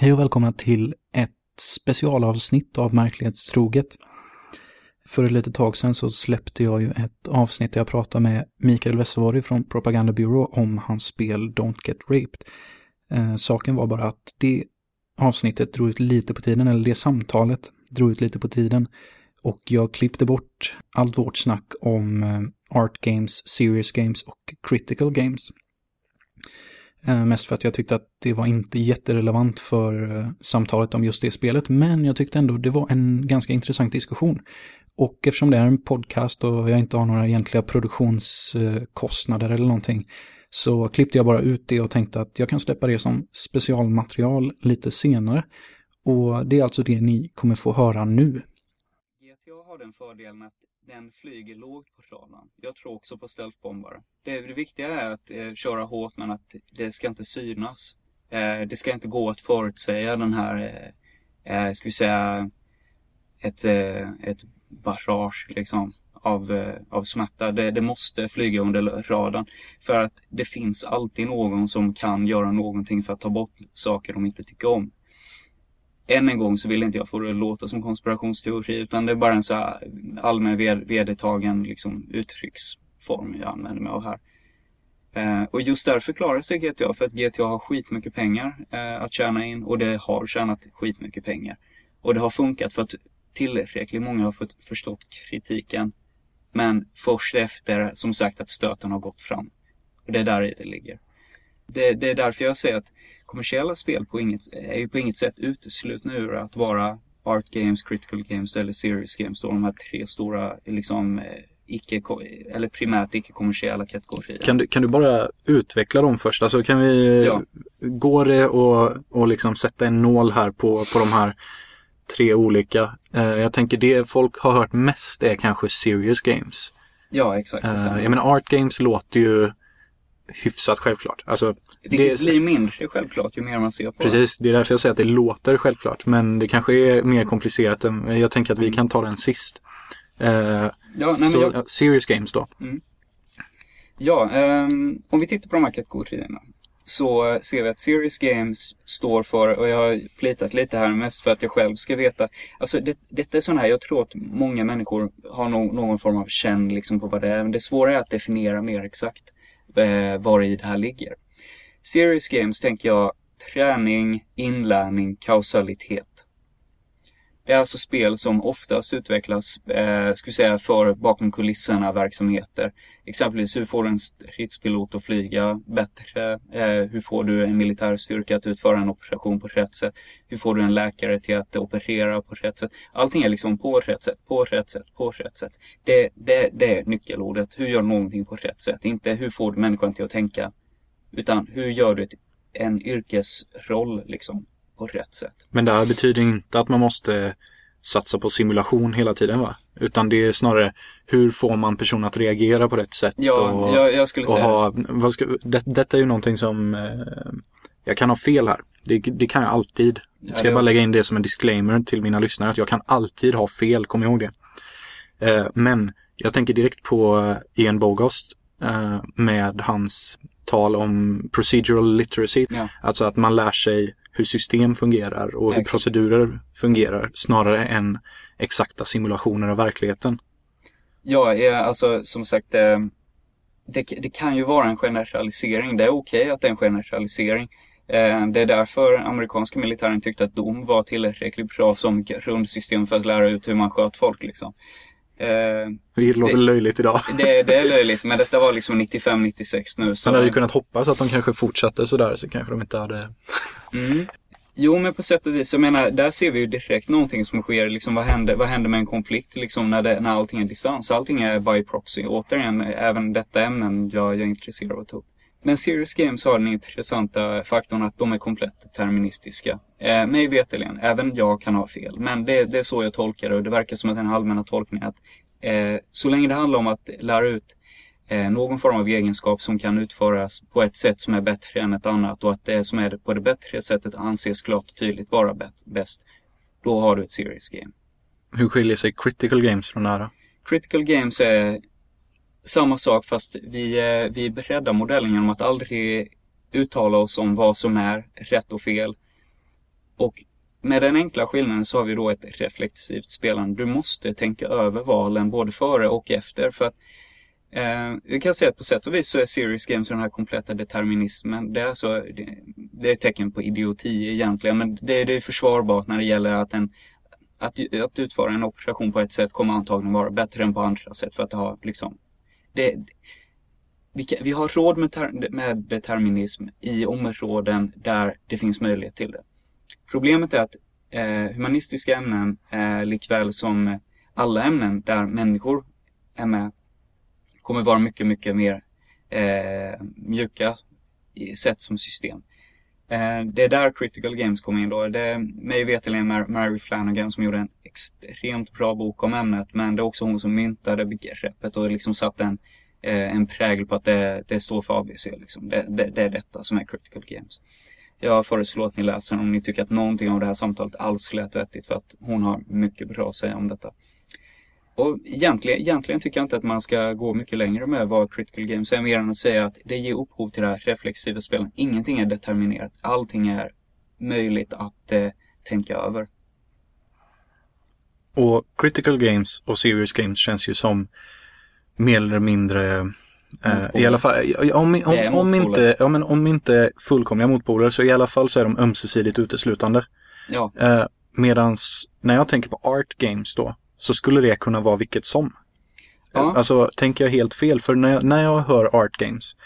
Hej och välkomna till ett specialavsnitt av Märklighetstroget. För ett litet tag sedan så släppte jag ju ett avsnitt där jag pratade med Mikael Westerborg från Propaganda Bureau om hans spel Don't Get Raped. Eh, saken var bara att det avsnittet drog ut lite på tiden, eller det samtalet drog ut lite på tiden. Och jag klippte bort allt vårt snack om eh, Art Games, Serious Games och Critical Games. Eh, mest för att jag tyckte att det var inte jätterelevant för eh, samtalet om just det spelet, men jag tyckte ändå det var en ganska intressant diskussion. Och eftersom det är en podcast och jag inte har några egentliga produktionskostnader eller någonting, så klippte jag bara ut det och tänkte att jag kan släppa det som specialmaterial lite senare. Och det är alltså det ni kommer få höra nu. GTA har den fördelen att den flyger lågt på radarn. Jag tror också på stealthbombare. Det, det viktiga är att eh, köra hårt men att det ska inte synas. Eh, det ska inte gå att förutsäga den här, eh, eh ska vi säga, ett, eh, ett barrage liksom av, eh, av smärta. Det, det, måste flyga under radarn. För att det finns alltid någon som kan göra någonting för att ta bort saker de inte tycker om än en gång så vill inte jag få det att låta som konspirationsteori utan det är bara en så här allmän vedertagen liksom, uttrycksform jag använder mig av här. Eh, och just därför klarar sig GTA, för att GTA har skitmycket pengar eh, att tjäna in och det har tjänat skitmycket pengar. Och det har funkat för att tillräckligt många har fått förstått kritiken. Men först efter, som sagt, att stöten har gått fram. Och det är där det ligger. Det, det är därför jag säger att kommersiella spel på inget, är ju på inget sätt uteslutna ur att vara Art Games, Critical Games eller Serious Games. Då de här tre stora liksom, eh, icke, eller primärt icke-kommersiella kategorier. Kan du, kan du bara utveckla dem först? Alltså kan vi, ja. går det att och liksom sätta en nål här på, på de här tre olika? Eh, jag tänker det folk har hört mest är kanske Serious Games. Ja, exakt. Eh, jag menar Art Games låter ju hyfsat självklart. Alltså, det, det blir mindre självklart ju mer man ser på Precis, det är därför jag säger att det låter självklart. Men det kanske är mer komplicerat. Jag tänker att vi mm. kan ta den sist. Uh, ja, nej, så, jag... Serious Games då. Mm. Ja, um, om vi tittar på de här kategorierna så ser vi att Serious Games står för, och jag har plitat lite här mest för att jag själv ska veta. Alltså det, detta är sån här, jag tror att många människor har no, någon form av känn liksom på vad det är. Men det svåra är att definiera mer exakt eh, var i det här ligger. Serious games tänker jag träning, inlärning, kausalitet. Det är alltså spel som oftast utvecklas, eh, ska vi säga, för bakom kulisserna verksamheter. Exempelvis hur får du en stridspilot att flyga bättre? Eh, hur får du en militär styrka att utföra en operation på rätt sätt? Hur får du en läkare till att operera på rätt sätt? Allting är liksom på rätt sätt, på rätt sätt, på rätt sätt. Det, det, det är nyckelordet. Hur gör någonting på rätt sätt? Inte hur får du människan till att tänka? Utan hur gör du ett, en yrkesroll liksom på rätt sätt. Men det här betyder inte att man måste satsa på simulation hela tiden va? Utan det är snarare hur får man personen att reagera på rätt sätt? Ja, och, jag, jag skulle säga ha, vad ska, det, Detta är ju någonting som eh, jag kan ha fel här. Det, det kan jag alltid. Jag ska ja, bara lägga in det som en disclaimer till mina lyssnare att jag kan alltid ha fel, kom ihåg det. Eh, men jag tänker direkt på Ian Bogost eh, med hans tal om procedural literacy. Ja. Alltså att man lär sig hur system fungerar och hur Exakt. procedurer fungerar snarare än exakta simulationer av verkligheten. Ja, alltså som sagt, eh, det, det kan ju vara en generalisering. Det är okej okay att det är en generalisering. Eh, det är därför amerikanska militären tyckte att DOM var tillräckligt bra som grundsystem för att lära ut hur man sköt folk. Liksom. Eh, det låter det, löjligt idag. Det, det, är löjligt, men detta var liksom 95-96 nu. Så... Man hade ju kunnat hoppas att de kanske fortsatte sådär, så kanske de inte hade... Mm. Jo, men på sätt och vis. Jag menar, där ser vi ju direkt någonting som sker. Liksom, vad händer, vad händer med en konflikt liksom, när, det, när allting är distans? Allting är by proxy. Återigen, även detta ämnen jag, jag är intresserad av att ta upp. Men Serious Games har den intressanta faktorn att de är komplett deterministiska. Eh, mig veterligen, även jag kan ha fel. Men det, det, är så jag tolkar det och det verkar som att den allmänna tolkningen att eh, så länge det handlar om att lära ut eh, någon form av egenskap som kan utföras på ett sätt som är bättre än ett annat och att det som är på det bättre sättet anses klart och tydligt vara bäst. Då har du ett serious game. Hur skiljer sig critical games från det här? Critical games är samma sak fast vi, eh, vi breddar modellen genom att aldrig uttala oss om vad som är rätt och fel. Och med den enkla skillnaden så har vi då ett reflexivt spelande. Du måste tänka över valen både före och efter för att Eh, vi kan säga att på sätt och vis så är Serious Games den här kompletta determinismen. Det är, alltså, det, det är ett tecken på idioti egentligen, men det, det är försvarbart när det gäller att, en, att, att utföra en operation på ett sätt kommer antagligen vara bättre än på andra sätt för att det har liksom... Det, vi, kan, vi har råd med, ter, med determinism i områden där det finns möjlighet till det. Problemet är att eh, humanistiska ämnen, eh, likväl som alla ämnen där människor är med, kommer vara mycket, mycket mer eh, mjuka i sätt som system. Eh, det är där Critical Games kommer in då. Det är mig veterligen Mary Flanagan som gjorde en extremt bra bok om ämnet, men det är också hon som myntade begreppet och liksom satte en, eh, en prägel på att det, det står för ABC. Liksom. Det, det, det, är detta som är Critical Games. Jag föreslår att ni läser om ni tycker att någonting av det här samtalet alls lät vettigt, för att hon har mycket bra att säga om detta. Och egentligen, egentligen tycker jag inte att man ska gå mycket längre med vad critical games är, mer än att säga att det ger upphov till det här reflexiva spelet. Ingenting är determinerat. Allting är möjligt att eh, tänka över. Och critical games och serious games känns ju som mer eller mindre eh, i alla fall, om, om, om, inte, ja, men om inte fullkomliga motpoler så i alla fall så är de ömsesidigt uteslutande. Ja. Eh, medans när jag tänker på art games då, så skulle det kunna vara vilket som. Ja. Alltså, tänker jag helt fel? För när jag, när jag hör art games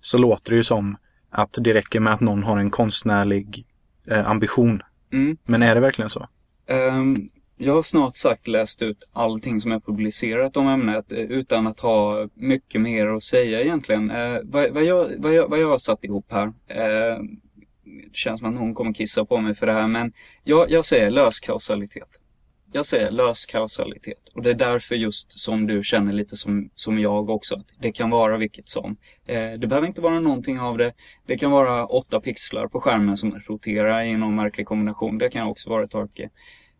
så låter det ju som att det räcker med att någon har en konstnärlig eh, ambition. Mm. Men är det verkligen så? Um, jag har snart sagt läst ut allting som är publicerat om ämnet eh, utan att ha mycket mer att säga egentligen. Uh, vad, vad, jag, vad, jag, vad jag har satt ihop här, uh, det känns som att någon kommer kissa på mig för det här, men jag, jag säger lös kausalitet jag säger lös kausalitet. Och det är därför just som du känner lite som, som jag också, att det kan vara vilket som. Eh, det behöver inte vara någonting av det. Det kan vara åtta pixlar på skärmen som roterar i någon märklig kombination. Det kan också vara ett arke.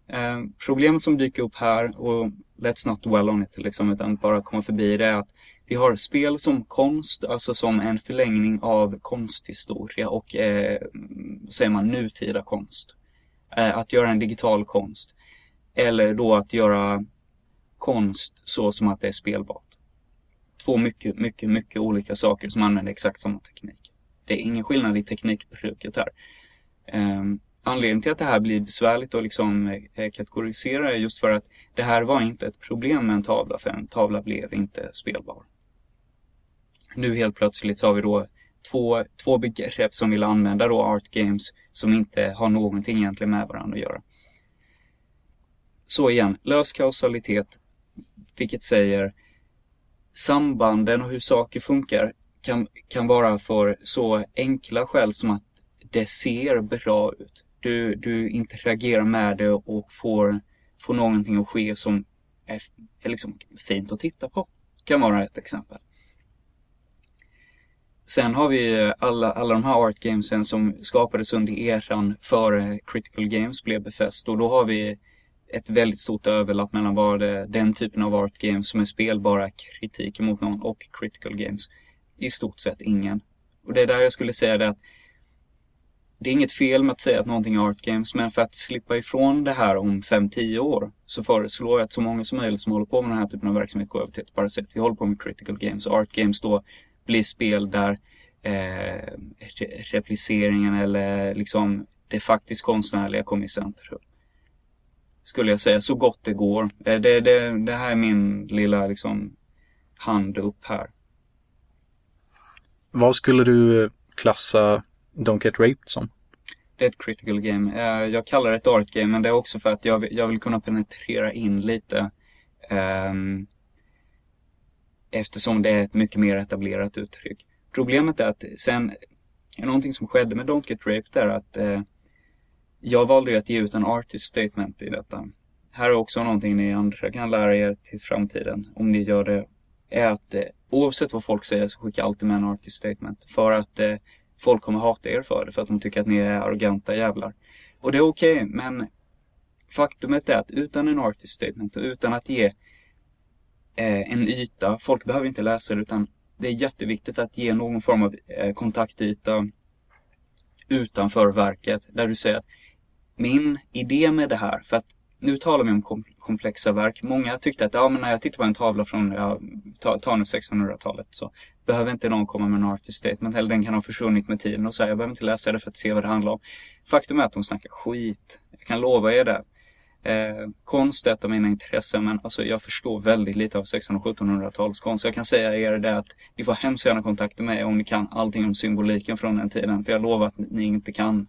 Eh, problemet som dyker upp här, och let's not dwell on it liksom, utan bara komma förbi det, är att vi har spel som konst, alltså som en förlängning av konsthistoria och, eh, säger man, nutida konst. Eh, att göra en digital konst. Eller då att göra konst så som att det är spelbart. Två mycket, mycket, mycket olika saker som använder exakt samma teknik. Det är ingen skillnad i teknikbruket här. Um, anledningen till att det här blir besvärligt att liksom eh, kategorisera är just för att det här var inte ett problem med en tavla, för en tavla blev inte spelbar. Nu helt plötsligt så har vi då två, två begrepp som vill använda då art games som inte har någonting egentligen med varandra att göra. Så igen, lös kausalitet, vilket säger sambanden och hur saker funkar kan, kan vara för så enkla skäl som att det ser bra ut. Du, du interagerar med det och får, får någonting att ske som är, är liksom fint att titta på. Kan vara ett exempel. Sen har vi alla, alla de här art gamesen som skapades under eran före Critical Games blev befäst och då har vi ett väldigt stort överlapp mellan vad det, den typen av art games som är spelbara kritik mot någon och critical games. I stort sett ingen. Och det är där jag skulle säga det att det är inget fel med att säga att någonting är art games, men för att slippa ifrån det här om 5-10 år så föreslår jag att så många som möjligt som håller på med den här typen av verksamhet går över till ett bara. Vi håller på med critical games. Art games då blir spel där eh, repliceringen eller liksom det faktiskt konstnärliga kommer i centrum. Skulle jag säga, så gott det går. Eh, det, det, det här är min lilla liksom hand upp här. Vad skulle du klassa Don't Get Raped som? Det är ett critical game. Eh, jag kallar det ett art game, men det är också för att jag vill, jag vill kunna penetrera in lite. Um, eftersom det är ett mycket mer etablerat uttryck. Problemet är att sen, någonting som skedde med Don't Get Raped är att jag valde ju att ge ut en artist statement i detta. Här är också någonting ni andra kan lära er till framtiden, om ni gör det, är att eh, oavsett vad folk säger så skicka alltid med en artist statement. För att eh, folk kommer hata er för det, för att de tycker att ni är arroganta jävlar. Och det är okej, okay, men faktumet är att utan en artist statement och utan att ge eh, en yta, folk behöver inte läsa det utan det är jätteviktigt att ge någon form av eh, kontaktyta utanför verket där du säger att min idé med det här, för att nu talar vi om kom komplexa verk. Många tyckte att ja, men när jag tittar på en tavla från, ja, ta, ta nu 1600-talet så behöver inte någon komma med en artist statement eller den kan ha försvunnit med tiden och så här, jag behöver inte läsa det för att se vad det handlar om. Faktum är att de snackar skit. Jag kan lova er det. Eh, konst är ett av mina intressen men alltså jag förstår väldigt lite av 1600 och 1700-talskonst. Jag kan säga er det att ni får hemskt gärna kontakta mig om ni kan allting om symboliken från den tiden. För jag lovar att ni inte kan.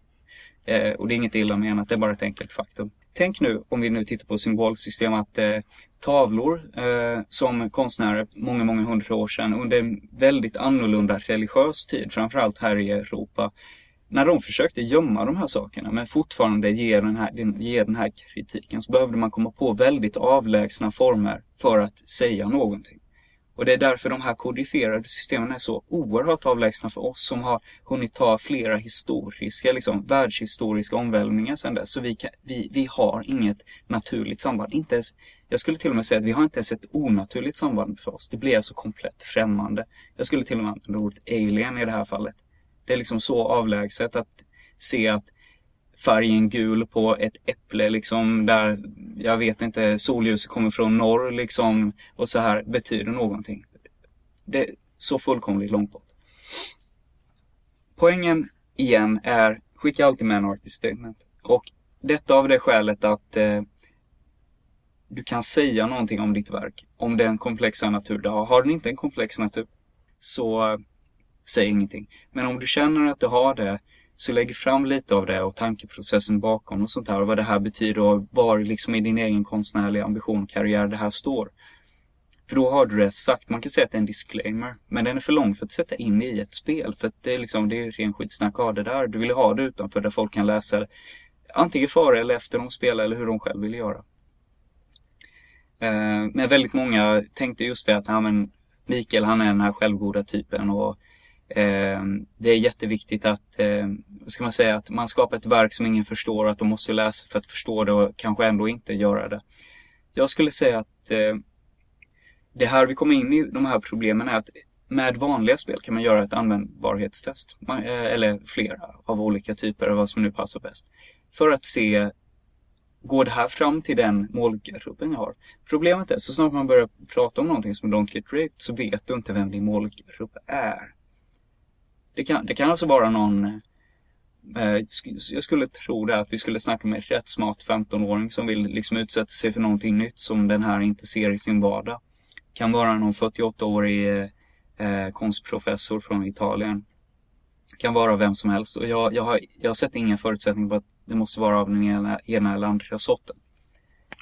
Eh, och det är inget illa menat, det är bara ett enkelt faktum. Tänk nu, om vi nu tittar på symbolsystem, att eh, tavlor eh, som konstnärer många, många hundra år sedan under en väldigt annorlunda religiös tid, framförallt här i Europa, när de försökte gömma de här sakerna men fortfarande ge den här, ge den här kritiken så behövde man komma på väldigt avlägsna former för att säga någonting. Och det är därför de här kodifierade systemen är så oerhört avlägsna för oss som har hunnit ta flera historiska, liksom världshistoriska omvälvningar sedan dess. Så vi, kan, vi, vi har inget naturligt samband. Inte ens, jag skulle till och med säga att vi har inte ens ett onaturligt samband för oss. Det blir alltså komplett främmande. Jag skulle till och med använda ordet alien i det här fallet. Det är liksom så avlägset att se att färgen gul på ett äpple liksom där, jag vet inte, solljuset kommer från norr liksom och så här betyder någonting. Det är så fullkomligt långt bort. Poängen igen är, skicka alltid med en artist statement. Och detta av det skälet att eh, du kan säga någonting om ditt verk. Om den komplexa natur du har. Har den inte en komplex natur så eh, säg ingenting. Men om du känner att du har det, så lägg fram lite av det och tankeprocessen bakom och sånt här och vad det här betyder och var liksom i din egen konstnärliga ambition, karriär det här står. För då har du det sagt. Man kan säga att det är en disclaimer. Men den är för lång för att sätta in i ett spel. För att det är liksom, det är ren skitsnack av det där. Du vill ha det utanför där folk kan läsa det. Antingen före eller efter de spelar eller hur de själv vill göra. Eh, men väldigt många tänkte just det att ja, men Mikael han är den här självgoda typen och Eh, det är jätteviktigt att, eh, ska man säga, att man skapar ett verk som ingen förstår och att de måste läsa för att förstå det och kanske ändå inte göra det. Jag skulle säga att eh, det här vi kommer in i de här problemen är att med vanliga spel kan man göra ett användbarhetstest. Man, eh, eller flera av olika typer, vad som nu passar bäst. För att se, går det här fram till den målgruppen jag har? Problemet är, så snart man börjar prata om någonting som Don't Get Raped så vet du inte vem din målgrupp är. Det kan, det kan alltså vara någon eh, jag skulle tro det att vi skulle snacka med rätt smart 15-åring som vill liksom utsätta sig för någonting nytt som den här inte ser i sin vardag. Kan vara någon 48-årig eh, eh, konstprofessor från Italien. Kan vara vem som helst. Och jag, jag, har, jag har sett inga förutsättningar på att det måste vara av den ena, ena eller andra sorten.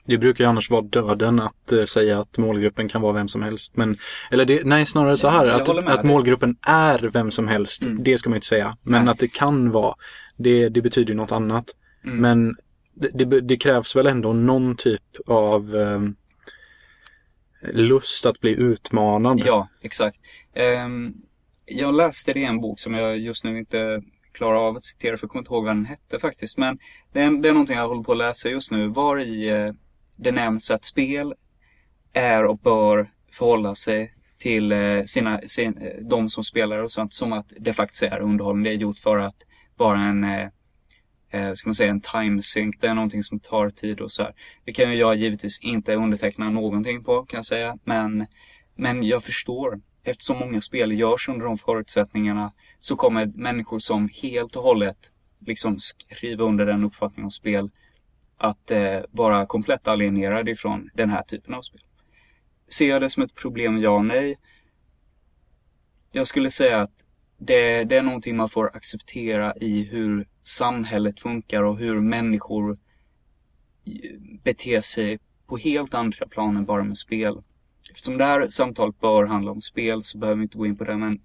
Det brukar ju annars vara döden att uh, säga att målgruppen kan vara vem som helst. Men, eller det, nej, snarare så här. att, att målgruppen är vem som helst. Mm. Det ska man inte säga. Men nej. att det kan vara. Det, det betyder ju något annat. Mm. Men det, det, det, krävs väl ändå någon typ av um, lust att bli utmanad. Ja, exakt. Um, jag läste det i en bok som jag just nu inte klarar av att citera för jag kommer inte ihåg vad den hette faktiskt. Men det är, det är någonting jag håller på att läsa just nu. Var i uh, det nämns att spel är och bör förhålla sig till eh, sina, sin, eh, de som spelar och sånt som att det faktiskt är underhållning. Det är gjort för att vara en, eh, eh ska man säga, en time sync. Det är någonting som tar tid och så här. Det kan ju jag givetvis inte underteckna någonting på kan jag säga. Men, men jag förstår. Eftersom många spel görs under de förutsättningarna så kommer människor som helt och hållet liksom skriva under den uppfattningen om spel att eh, vara komplett alienerad ifrån den här typen av spel. Ser jag det som ett problem? Ja, nej. Jag skulle säga att det, det är någonting man får acceptera i hur samhället funkar och hur människor eh, beter sig på helt andra plan än bara med spel. Eftersom det här samtalet bör handla om spel så behöver vi inte gå in på det men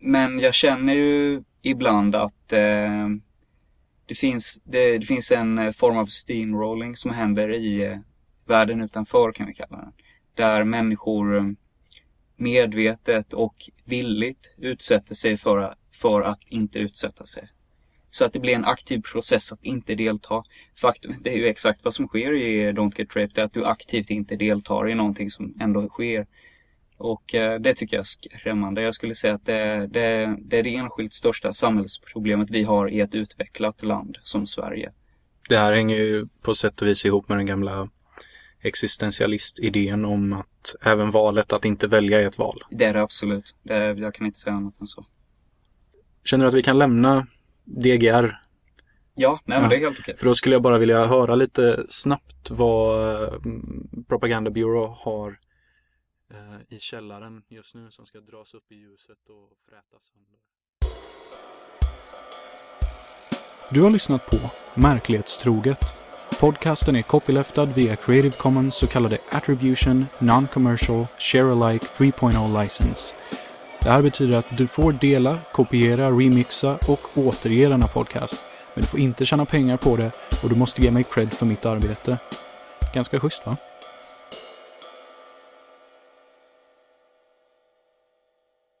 Men jag känner ju ibland att eh, det finns, det, det, finns en eh, form av steamrolling som händer i eh, världen utanför kan vi kalla den. Där människor eh, medvetet och villigt utsätter sig för, för att inte utsätta sig. Så att det blir en aktiv process att inte delta. Faktum, det är ju exakt vad som sker i Don't Get Raped, att du aktivt inte deltar i någonting som ändå sker. Och eh, det tycker jag är skrämmande. Jag skulle säga att det, det, det är det enskilt största samhällsproblemet vi har i ett utvecklat land som Sverige. Det här hänger ju på sätt och vis ihop med den gamla existentialistidén om att även valet att inte välja är ett val. Det är det absolut. Det är, jag kan inte säga annat än så. Känner du att vi kan lämna DGR? Ja, nej, men det är helt okej. För då skulle jag bara vilja höra lite snabbt vad mm, Propaganda Bureau har eh, Eh, i källaren just nu som ska dras upp i ljuset och frätas sönder. Du har lyssnat på Märklighetstroget. Podcasten är copyleftad via Creative Commons så kallade Attribution Non-Commercial Share-alike 3.0 License. Det här betyder att du får dela, kopiera, remixa och återge denna podcast. Men du får inte tjäna pengar på det och du måste ge mig cred för mitt arbete. Ganska schysst va?